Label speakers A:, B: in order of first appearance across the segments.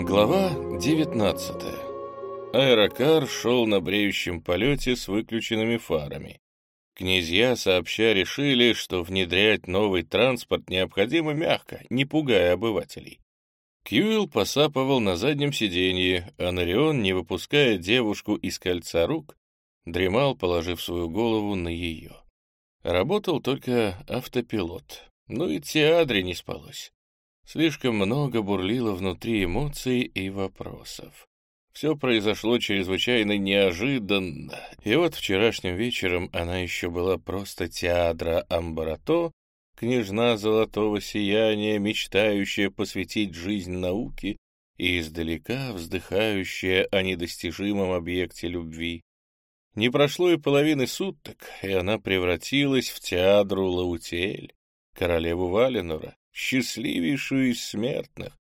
A: Глава 19 Аэрокар шел на бреющем полете с выключенными фарами. Князья сообща решили, что внедрять новый транспорт необходимо мягко, не пугая обывателей. Кьюилл посапывал на заднем сиденье, а Нарион, не выпуская девушку из кольца рук, дремал, положив свою голову на ее. Работал только автопилот. Ну и Теадре не спалось. Слишком много бурлило внутри эмоций и вопросов. Все произошло чрезвычайно неожиданно, и вот вчерашним вечером она еще была просто Теадра Амбарато, княжна золотого сияния, мечтающая посвятить жизнь науке и издалека вздыхающая о недостижимом объекте любви. Не прошло и половины суток, и она превратилась в Теадру Лаутель, королеву Валенора, счастливейшую из смертных,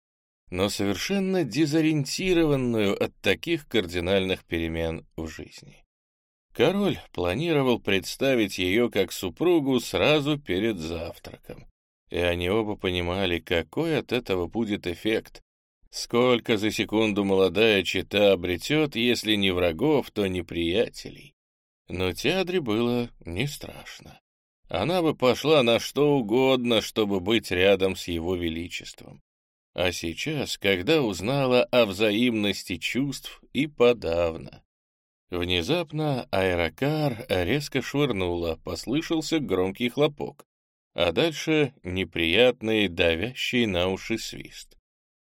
A: но совершенно дезориентированную от таких кардинальных перемен в жизни. Король планировал представить ее как супругу сразу перед завтраком, и они оба понимали, какой от этого будет эффект, сколько за секунду молодая чита обретет, если не врагов, то неприятелей. Но Теадре было не страшно. Она бы пошла на что угодно, чтобы быть рядом с его величеством. А сейчас, когда узнала о взаимности чувств и подавно. Внезапно аэрокар резко швырнула, послышался громкий хлопок, а дальше неприятный, давящий на уши свист.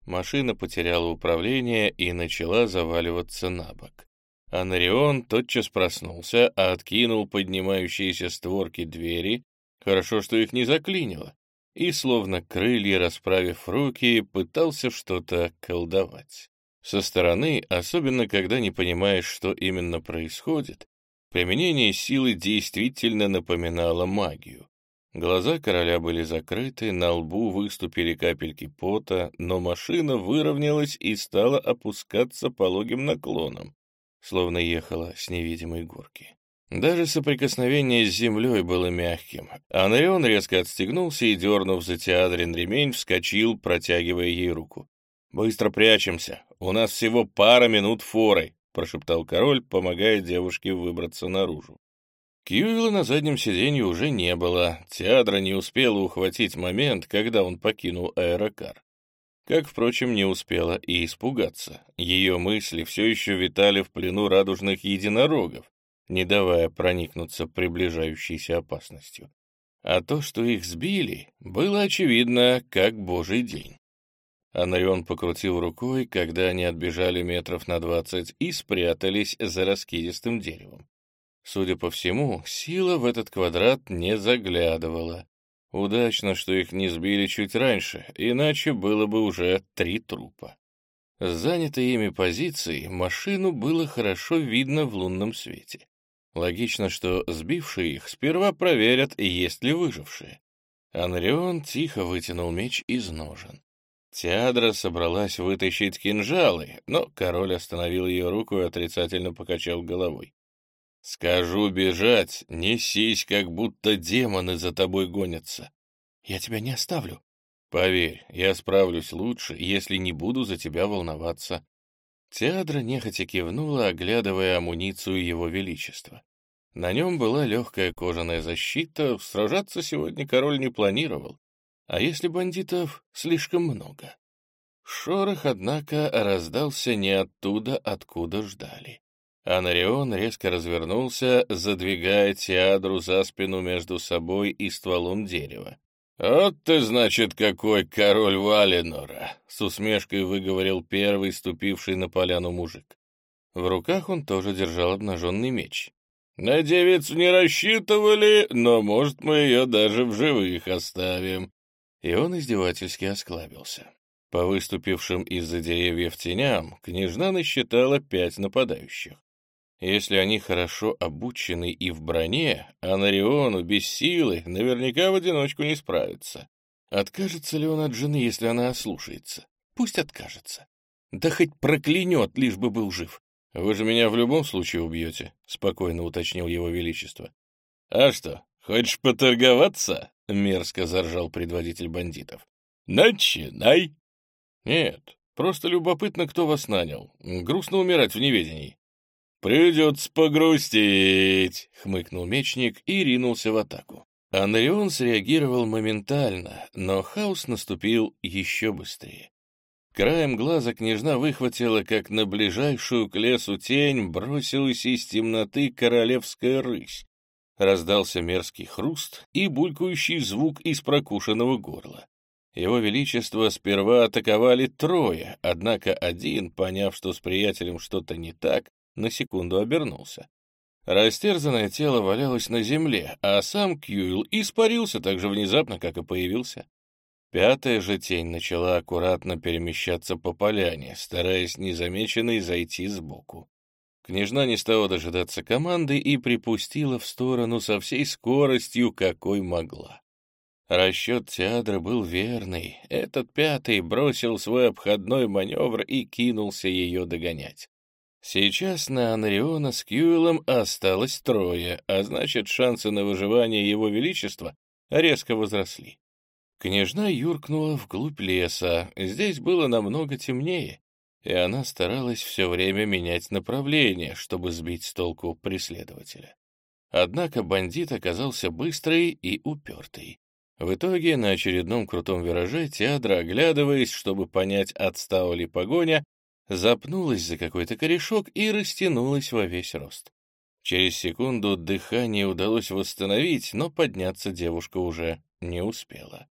A: Машина потеряла управление и начала заваливаться на бок. Анарион тотчас проснулся, откинул поднимающиеся створки двери, хорошо, что их не заклинило, и, словно крылья расправив руки, пытался что-то колдовать. Со стороны, особенно когда не понимаешь, что именно происходит, применение силы действительно напоминало магию. Глаза короля были закрыты, на лбу выступили капельки пота, но машина выровнялась и стала опускаться пологим наклоном словно ехала с невидимой горки. Даже соприкосновение с землей было мягким. Анрион резко отстегнулся и, дернув за Теадрин ремень, вскочил, протягивая ей руку. «Быстро прячемся. У нас всего пара минут форы», — прошептал король, помогая девушке выбраться наружу. Кьюила на заднем сиденье уже не было. Теадра не успела ухватить момент, когда он покинул аэрокар. Как, впрочем, не успела и испугаться. Ее мысли все еще витали в плену радужных единорогов, не давая проникнуться приближающейся опасностью. А то, что их сбили, было очевидно, как божий день. Анарион покрутил рукой, когда они отбежали метров на двадцать и спрятались за раскидистым деревом. Судя по всему, сила в этот квадрат не заглядывала. Удачно, что их не сбили чуть раньше, иначе было бы уже три трупа. С занятой ими позицией машину было хорошо видно в лунном свете. Логично, что сбившие их сперва проверят, есть ли выжившие. Анрион тихо вытянул меч из ножен. Теадра собралась вытащить кинжалы, но король остановил ее руку и отрицательно покачал головой. Скажу бежать, несись, как будто демоны за тобой гонятся. Я тебя не оставлю. Поверь, я справлюсь лучше, если не буду за тебя волноваться. Теадра нехотя кивнула, оглядывая амуницию его величества. На нем была легкая кожаная защита, сражаться сегодня король не планировал. А если бандитов слишком много? Шорох, однако, раздался не оттуда, откуда ждали. Анарион резко развернулся, задвигая Теадру за спину между собой и стволом дерева. «Вот ты, значит, какой король Валенора!» — с усмешкой выговорил первый, ступивший на поляну мужик. В руках он тоже держал обнаженный меч. «На девицу не рассчитывали, но, может, мы ее даже в живых оставим». И он издевательски осклабился. По выступившим из-за деревьев теням, княжна насчитала пять нападающих. Если они хорошо обучены и в броне, а Нариону без силы наверняка в одиночку не справится. Откажется ли он от жены, если она ослушается? Пусть откажется. Да хоть проклянет, лишь бы был жив. Вы же меня в любом случае убьете, — спокойно уточнил его величество. А что, хочешь поторговаться? — мерзко заржал предводитель бандитов. Начинай. Нет, Просто любопытно, кто вас нанял. Грустно умирать в неведении». «Придется погрустить», — хмыкнул мечник и ринулся в атаку. Анрион среагировал моментально, но хаос наступил еще быстрее. Краем глаза княжна выхватила, как на ближайшую к лесу тень бросилась из темноты королевская рысь. Раздался мерзкий хруст и булькающий звук из прокушенного горла. Его Величество сперва атаковали трое, однако один, поняв, что с приятелем что-то не так, на секунду обернулся. Растерзанное тело валялось на земле, а сам Кьюил испарился так же внезапно, как и появился. Пятая же тень начала аккуратно перемещаться по поляне, стараясь незамеченной зайти сбоку. Княжна не стала дожидаться команды и припустила в сторону со всей скоростью, какой могла. Расчет Теадра был верный. Этот пятый бросил свой обходной маневр и кинулся ее догонять. Сейчас на Анариона с Кьюэлом осталось трое, а значит, шансы на выживание его величества резко возросли. Княжна юркнула вглубь леса, здесь было намного темнее, и она старалась все время менять направление, чтобы сбить с толку преследователя. Однако бандит оказался быстрый и упертый. В итоге на очередном крутом вираже Теадра, оглядываясь, чтобы понять, отстала ли погоня, запнулась за какой-то корешок и растянулась во весь рост. Через секунду дыхание удалось восстановить, но подняться девушка уже не успела.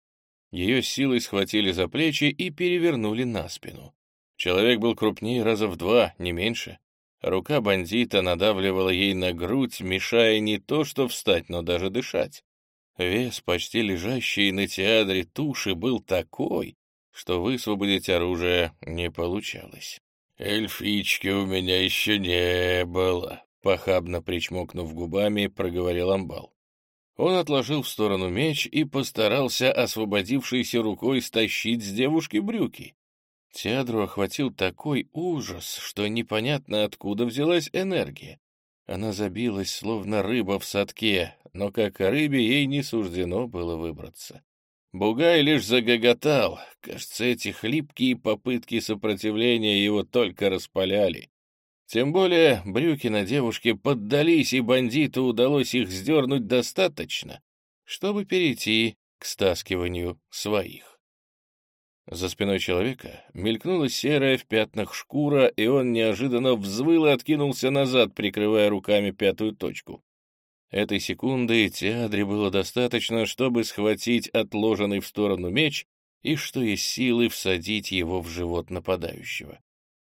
A: Ее силой схватили за плечи и перевернули на спину. Человек был крупнее раза в два, не меньше. Рука бандита надавливала ей на грудь, мешая не то что встать, но даже дышать. Вес почти лежащей на театре туши был такой, что высвободить оружие не получалось. «Эльфички у меня еще не было», — похабно причмокнув губами, проговорил амбал. Он отложил в сторону меч и постарался освободившейся рукой стащить с девушки брюки. Теадру охватил такой ужас, что непонятно откуда взялась энергия. Она забилась, словно рыба в садке, но как рыбе ей не суждено было выбраться. Бугай лишь загоготал. Кажется, эти хлипкие попытки сопротивления его только распаляли. Тем более брюки на девушке поддались, и бандиту удалось их сдернуть достаточно, чтобы перейти к стаскиванию своих. За спиной человека мелькнула серая в пятнах шкура, и он неожиданно взвыл и откинулся назад, прикрывая руками пятую точку. Этой секунды Теадре было достаточно, чтобы схватить отложенный в сторону меч и, что есть силы, всадить его в живот нападающего.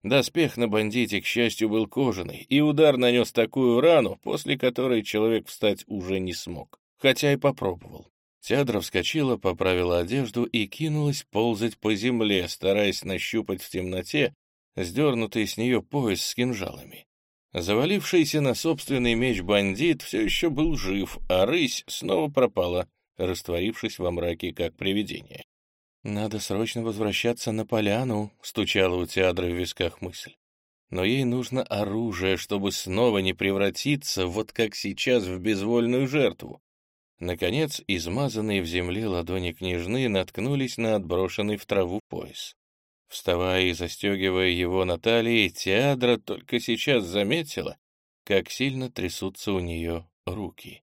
A: Доспех на бандите, к счастью, был кожаный, и удар нанес такую рану, после которой человек встать уже не смог, хотя и попробовал. Теадра вскочила, поправила одежду и кинулась ползать по земле, стараясь нащупать в темноте сдернутый с нее пояс с кинжалами. Завалившийся на собственный меч бандит все еще был жив, а рысь снова пропала, растворившись во мраке, как привидение. «Надо срочно возвращаться на поляну», — стучала у Теадры в висках мысль. «Но ей нужно оружие, чтобы снова не превратиться, вот как сейчас, в безвольную жертву». Наконец, измазанные в земле ладони княжны наткнулись на отброшенный в траву пояс. Вставая и застегивая его на талии, Теадра только сейчас заметила, как сильно трясутся у нее руки.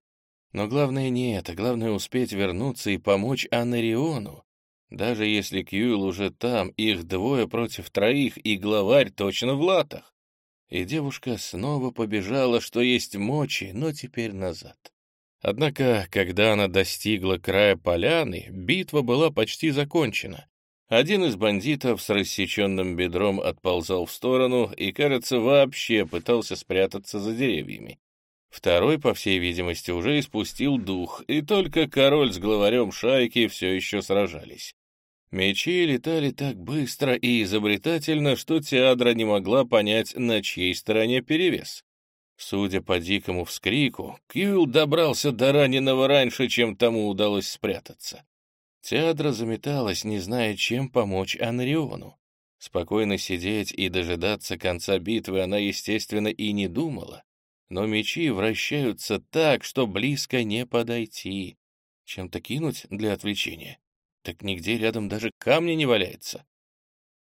A: Но главное не это, главное успеть вернуться и помочь Анариону. Даже если Кьюил уже там, их двое против троих, и главарь точно в латах. И девушка снова побежала, что есть мочи, но теперь назад. Однако, когда она достигла края поляны, битва была почти закончена. Один из бандитов с рассеченным бедром отползал в сторону и, кажется, вообще пытался спрятаться за деревьями. Второй, по всей видимости, уже испустил дух, и только король с главарем шайки все еще сражались. Мечи летали так быстро и изобретательно, что Теадра не могла понять, на чьей стороне перевес. Судя по дикому вскрику, Кьюил добрался до раненого раньше, чем тому удалось спрятаться. Теадра заметалась, не зная, чем помочь Анриону. Спокойно сидеть и дожидаться конца битвы она, естественно, и не думала. Но мечи вращаются так, что близко не подойти. Чем-то кинуть для отвлечения? Так нигде рядом даже камня не валяется.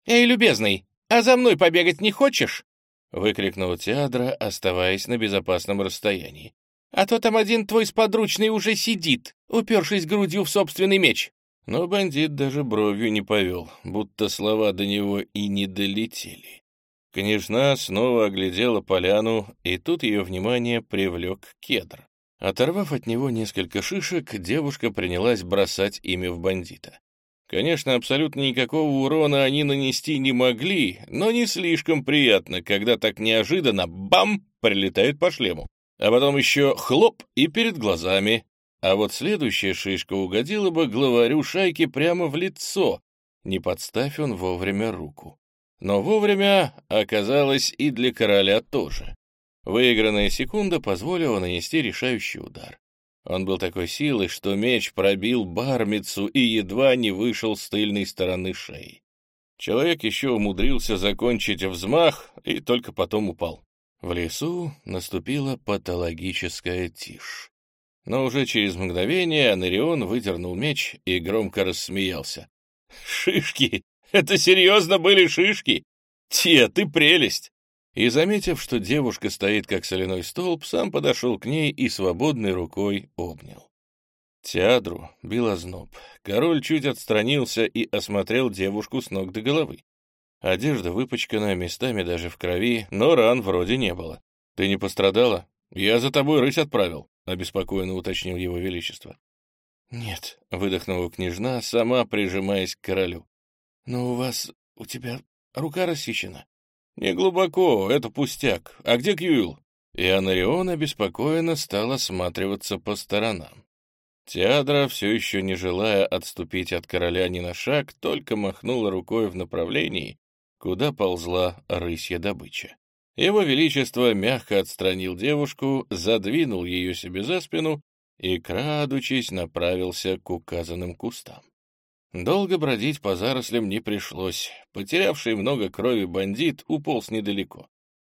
B: «Эй, любезный, а за мной побегать не хочешь?» — выкрикнул Теадра, оставаясь на безопасном расстоянии. «А то там один твой сподручный уже сидит, упершись грудью в собственный меч».
A: Но бандит даже бровью не повел, будто слова до него и не долетели. Княжна снова оглядела поляну, и тут ее внимание привлек кедр. Оторвав от него несколько шишек, девушка принялась бросать ими в бандита. Конечно, абсолютно никакого урона они нанести не могли, но не слишком приятно, когда так неожиданно бам прилетает по шлему. А потом еще хлоп и перед глазами. А вот следующая шишка угодила бы главарю шайки прямо в лицо, не подставь он вовремя руку. Но вовремя оказалось и для короля тоже. Выигранная секунда позволила нанести решающий удар. Он был такой силы, что меч пробил бармицу и едва не вышел с тыльной стороны шеи. Человек еще умудрился закончить взмах и только потом упал. В лесу наступила патологическая тишь. Но уже через мгновение Анарион выдернул меч и громко рассмеялся. «Шишки! Это серьезно были шишки? Те, ты прелесть!» и, заметив, что девушка стоит как соляной столб, сам подошел к ней и свободной рукой обнял. Теадру бил озноб. Король чуть отстранился и осмотрел девушку с ног до головы. Одежда выпачкана, местами даже в крови, но ран вроде не было. «Ты не пострадала? Я за тобой рысь отправил», — обеспокоенно уточнил его величество. «Нет», — выдохнула княжна, сама прижимаясь к королю. «Но у вас... у тебя рука рассечена». «Не глубоко, это пустяк. А где Кьюил?» И Анарион обеспокоенно стал осматриваться по сторонам. Теадра, все еще не желая отступить от короля ни на шаг, только махнула рукой в направлении, куда ползла рысья добыча. Его Величество мягко отстранил девушку, задвинул ее себе за спину и, крадучись, направился к указанным кустам. Долго бродить по зарослям не пришлось. Потерявший много крови бандит уполз недалеко.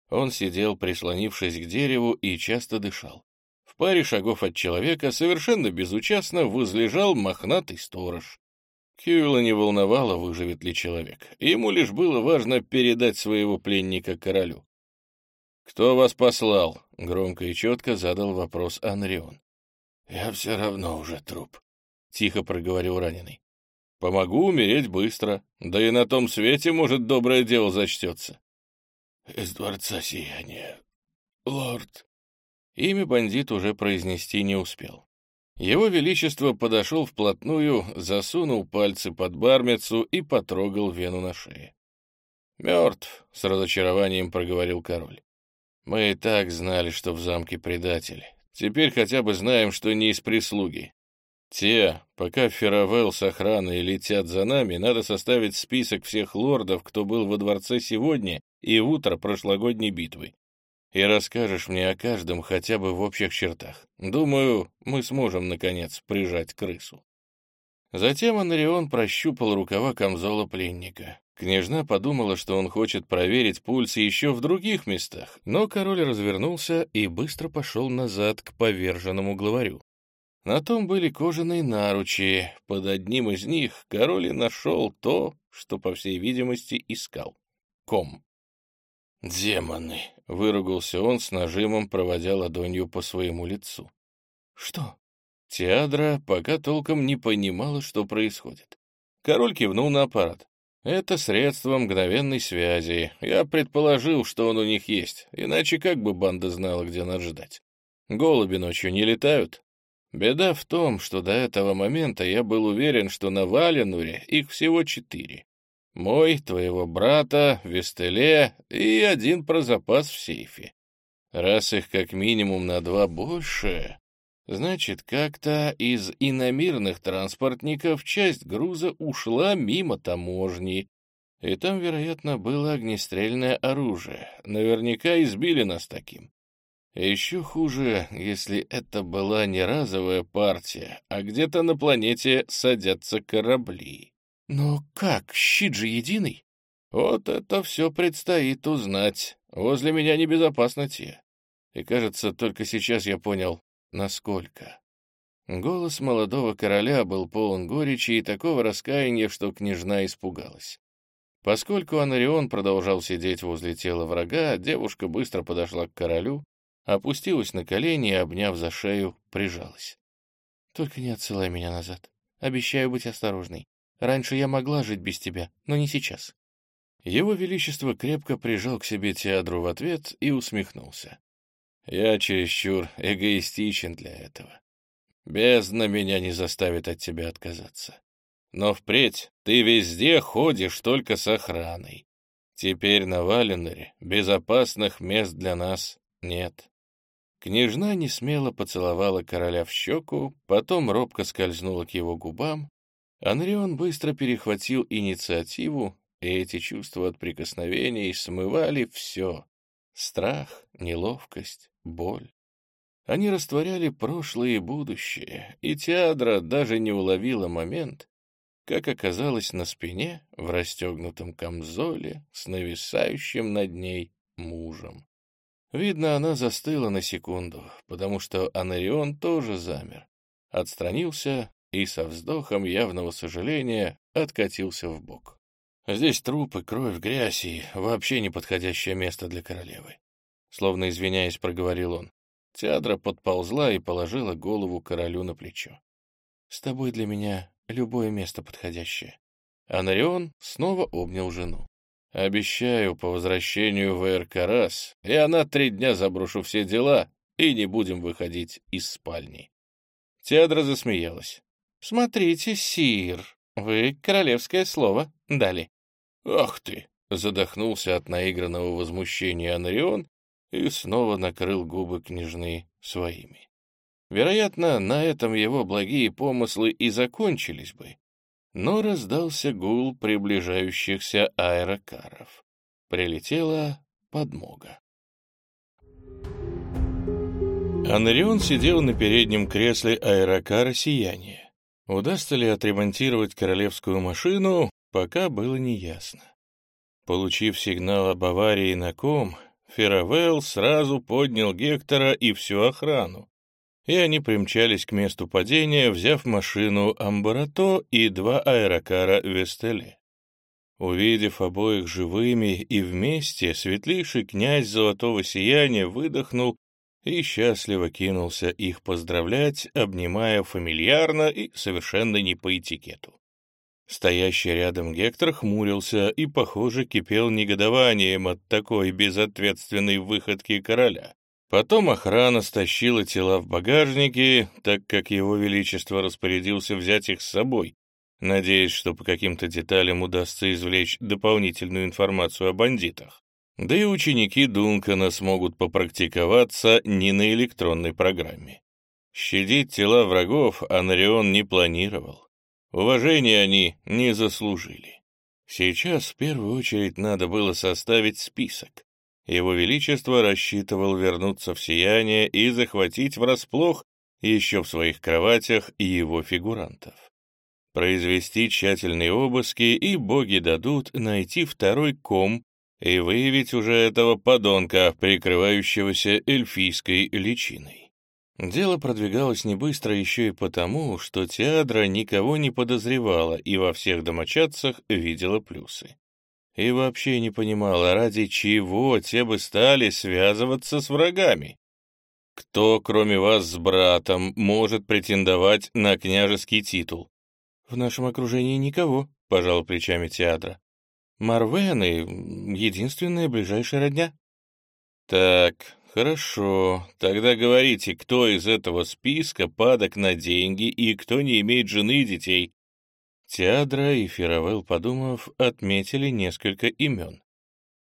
A: Он сидел, прислонившись к дереву, и часто дышал. В паре шагов от человека совершенно безучастно возлежал мохнатый сторож. Кьюэлла не волновало, выживет ли человек. Ему лишь было важно передать своего пленника королю. «Кто вас послал?» — громко и четко задал вопрос Анрион. «Я все равно уже труп», — тихо проговорил раненый. Помогу умереть быстро, да и на том свете, может, доброе дело зачтется. Из дворца сияния, лорд. Имя бандит уже произнести не успел. Его Величество подошел вплотную, засунул пальцы под бармицу и потрогал вену на шее. «Мертв», — с разочарованием проговорил король. «Мы и так знали, что в замке предатель. Теперь хотя бы знаем, что не из прислуги. «Те, пока Феравелл с охраной летят за нами, надо составить список всех лордов, кто был во дворце сегодня и в утро прошлогодней битвы. И расскажешь мне о каждом хотя бы в общих чертах. Думаю, мы сможем, наконец, прижать крысу». Затем Анрион прощупал рукава камзола пленника. Княжна подумала, что он хочет проверить пульс еще в других местах, но король развернулся и быстро пошел назад к поверженному главарю. На том были кожаные наручи. Под одним из них король и нашел то, что, по всей видимости, искал. Ком. «Демоны!» — выругался он с нажимом, проводя ладонью по своему лицу. «Что?» Теадра пока толком не понимала, что происходит. Король кивнул на аппарат. «Это средство мгновенной связи. Я предположил, что он у них есть, иначе как бы банда знала, где нас ждать. Голуби ночью не летают, Беда в том, что до этого момента я был уверен, что на Валенуре их всего четыре. Мой, твоего брата, Вестеле и один про запас в сейфе. Раз их как минимум на два больше, значит, как-то из иномирных транспортников часть груза ушла мимо таможни, и там, вероятно, было огнестрельное оружие. Наверняка избили нас таким. Еще хуже, если это была не разовая партия, а где-то на планете садятся корабли. Но как, щит же единый? Вот это все предстоит узнать. Возле меня небезопасно те. И, кажется, только сейчас я понял, насколько. Голос молодого короля был полон горечи и такого раскаяния, что княжна испугалась. Поскольку Анарион продолжал сидеть возле тела врага, девушка быстро подошла к королю, опустилась на колени и, обняв за шею, прижалась. «Только не отсылай меня назад. Обещаю быть осторожной. Раньше я могла жить без тебя, но не сейчас». Его Величество крепко прижал к себе Теадру в ответ и усмехнулся. «Я чересчур эгоистичен для этого. Бездна меня не заставит от тебя отказаться. Но впредь ты везде ходишь только с охраной. Теперь на Валенере безопасных мест для нас нет. Княжна несмело поцеловала короля в щеку, потом робко скользнула к его губам. Анрион быстро перехватил инициативу, и эти чувства от прикосновений смывали все — страх, неловкость, боль. Они растворяли прошлое и будущее, и Теадра даже не уловила момент, как оказалось на спине в расстегнутом камзоле с нависающим над ней мужем. Видно, она застыла на секунду, потому что Анарион тоже замер, отстранился и со вздохом явного сожаления откатился в бок. Здесь трупы, кровь, грязь и вообще неподходящее место для королевы. Словно извиняясь, проговорил он. Театра подползла и положила голову королю на плечо. «С тобой для меня любое место подходящее. Анарион снова обнял жену. «Обещаю, по возвращению в Эркарас я на три дня заброшу все дела и не будем выходить из спальни». Теадра засмеялась. «Смотрите, сир, вы королевское слово дали». «Ах ты!» — задохнулся от наигранного возмущения Анарион и снова накрыл губы княжны своими. Вероятно, на этом его благие помыслы и закончились бы. Но раздался гул приближающихся аэрокаров. Прилетела подмога. Анрион сидел на переднем кресле аэрокара «Сияние». Удастся ли отремонтировать королевскую машину, пока было неясно. Получив сигнал об аварии на ком, Феравелл сразу поднял Гектора и всю охрану, и они примчались к месту падения, взяв машину Амбарато и два аэрокара Вестеле. Увидев обоих живыми и вместе, светлейший князь золотого сияния выдохнул и счастливо кинулся их поздравлять, обнимая фамильярно и совершенно не по этикету. Стоящий рядом Гектор хмурился и, похоже, кипел негодованием от такой безответственной выходки короля. Потом охрана стащила тела в багажнике, так как его величество распорядился взять их с собой, надеясь, что по каким-то деталям удастся извлечь дополнительную информацию о бандитах. Да и ученики Дункана смогут попрактиковаться не на электронной программе. Щадить тела врагов Анрион не планировал. Уважения они не заслужили. Сейчас в первую очередь надо было составить список, его Величество рассчитывал вернуться в сияние и захватить врасплох еще в своих кроватях его фигурантов. Произвести тщательные обыски, и боги дадут найти второй ком и выявить уже этого подонка, прикрывающегося эльфийской личиной. Дело продвигалось не быстро еще и потому, что Теадра никого не подозревала и во всех домочадцах видела плюсы и вообще не понимала, ради чего те бы стали связываться с врагами. Кто, кроме вас с братом, может претендовать на княжеский титул? В нашем окружении никого, — пожал плечами театра. Марвены — единственная ближайшая родня. Так, хорошо, тогда говорите, кто из этого списка падок на деньги и кто не имеет жены и детей. Теадра и Фировел, подумав, отметили несколько имен.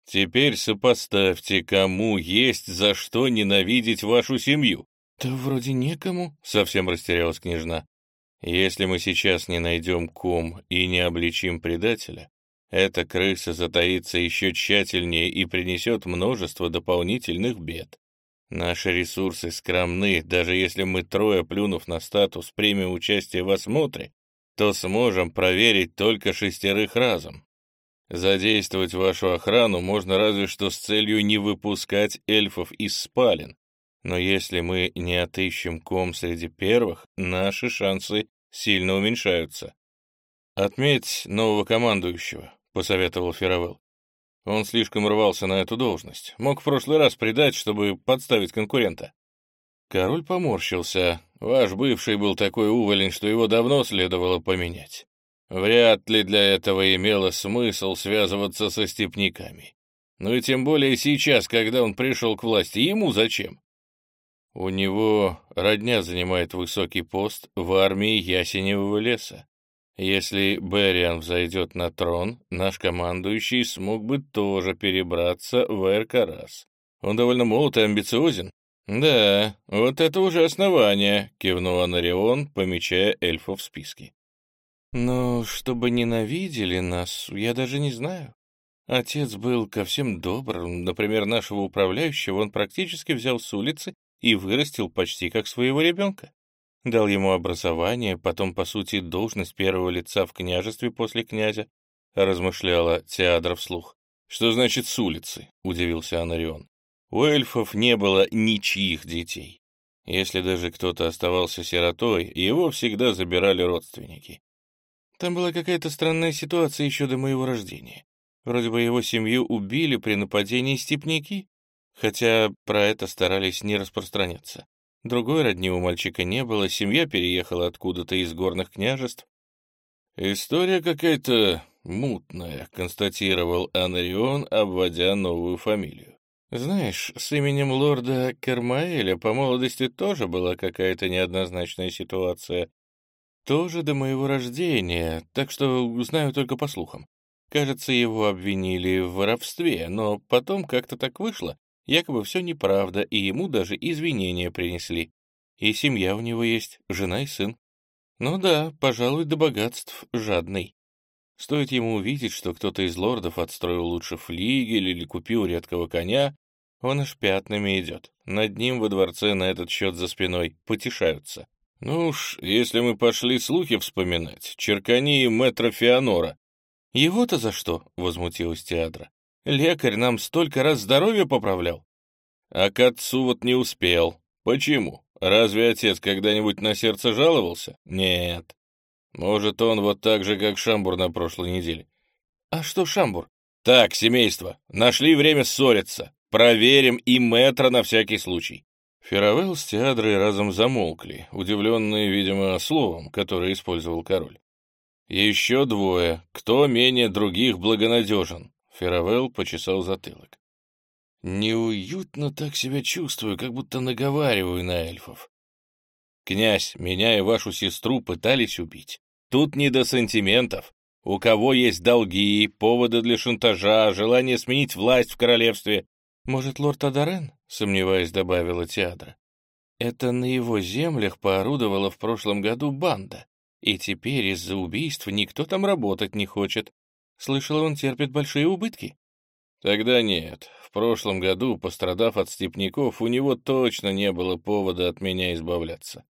A: «Теперь сопоставьте, кому есть за что ненавидеть вашу семью». «Да вроде некому», — совсем растерялась княжна. «Если мы сейчас не найдем ком и не обличим предателя, эта крыса затаится еще тщательнее и принесет множество дополнительных бед. Наши ресурсы скромны, даже если мы трое, плюнув на статус, примем участие в осмотре, то сможем проверить только шестерых разом. Задействовать вашу охрану можно разве что с целью не выпускать эльфов из спален. Но если мы не отыщем ком среди первых, наши шансы сильно уменьшаются. «Отметь нового командующего», — посоветовал Феравелл. Он слишком рвался на эту должность. Мог в прошлый раз предать, чтобы подставить конкурента. Король поморщился. Ваш бывший был такой уволень, что его давно следовало поменять. Вряд ли для этого имело смысл связываться со степняками. Ну и тем более сейчас, когда он пришел к власти, ему зачем? У него родня занимает высокий пост в армии Ясеневого леса. Если Бериан взойдет на трон, наш командующий смог бы тоже перебраться в Эркарас. Он довольно молод и амбициозен. Да, вот это уже основание, кивнул Анарион, помечая эльфов в списке. Но чтобы ненавидели нас, я даже не знаю. Отец был ко всем добр. Например, нашего управляющего он практически взял с улицы и вырастил почти как своего ребенка. Дал ему образование, потом, по сути, должность первого лица в княжестве после князя, размышляла Теадра вслух. «Что значит с улицы?» — удивился Анарион. «У эльфов не было ничьих детей. Если даже кто-то оставался сиротой, его всегда забирали родственники. Там была какая-то странная ситуация еще до моего рождения. Вроде бы его семью убили при нападении степняки, хотя про это старались не распространяться. Другой родни у мальчика не было, семья переехала откуда-то из горных княжеств. «История какая-то мутная», — констатировал Анарион, обводя новую фамилию. «Знаешь, с именем лорда Кермаэля по молодости тоже была какая-то неоднозначная ситуация. Тоже до моего рождения, так что знаю только по слухам. Кажется, его обвинили в воровстве, но потом как-то так вышло, Якобы все неправда, и ему даже извинения принесли. И семья у него есть, жена и сын. Ну да, пожалуй, до богатств жадный. Стоит ему увидеть, что кто-то из лордов отстроил лучше флигель или купил редкого коня, он аж пятнами идет. Над ним во дворце на этот счет за спиной потешаются. Ну уж, если мы пошли слухи вспоминать, черкани мэтра Феонора. Его-то за что? — возмутилась Теадра. Лекарь нам столько раз здоровье поправлял. А к отцу вот не успел. Почему? Разве отец когда-нибудь на сердце жаловался? Нет. Может, он вот так же, как Шамбур на прошлой неделе. А что Шамбур? Так, семейство, нашли время ссориться. Проверим и метра на всякий случай. Феравелл с Теадрой разом замолкли, удивленные, видимо, словом, которое использовал король. Еще двое. Кто менее других благонадежен? Феравелл почесал затылок. «Неуютно так себя чувствую, как будто наговариваю на эльфов. Князь, меня и вашу сестру пытались убить. Тут не до сантиментов. У кого есть долги, поводы для шантажа, желание сменить власть в королевстве? Может, лорд Адарен?» — сомневаясь, добавила Теадра. «Это на его землях поорудовала в прошлом году банда, и теперь из-за убийств никто там работать не хочет. Слышал, он терпит большие убытки. Тогда нет. В прошлом году, пострадав от степняков, у него точно не было повода от меня избавляться.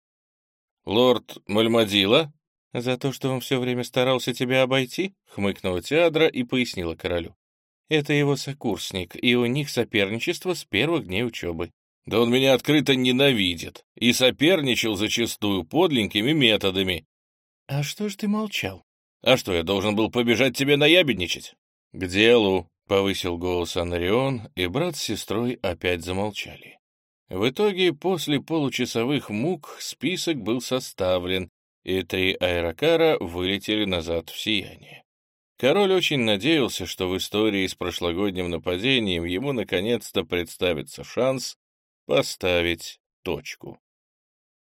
A: Лорд Мальмадила? За то, что он все время старался тебя обойти? Хмыкнула Теадра и пояснила королю. Это его сокурсник, и у них соперничество с первых дней учебы. Да он меня открыто ненавидит и соперничал зачастую подленькими методами. А что ж ты молчал? А что, я должен был побежать тебе наябедничать? К делу, — повысил голос Анарион, и брат с сестрой опять замолчали. В итоге, после получасовых мук, список был составлен, и три аэрокара вылетели назад в сияние. Король очень надеялся, что в истории с прошлогодним нападением ему наконец-то представится шанс поставить точку.